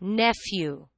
nephew.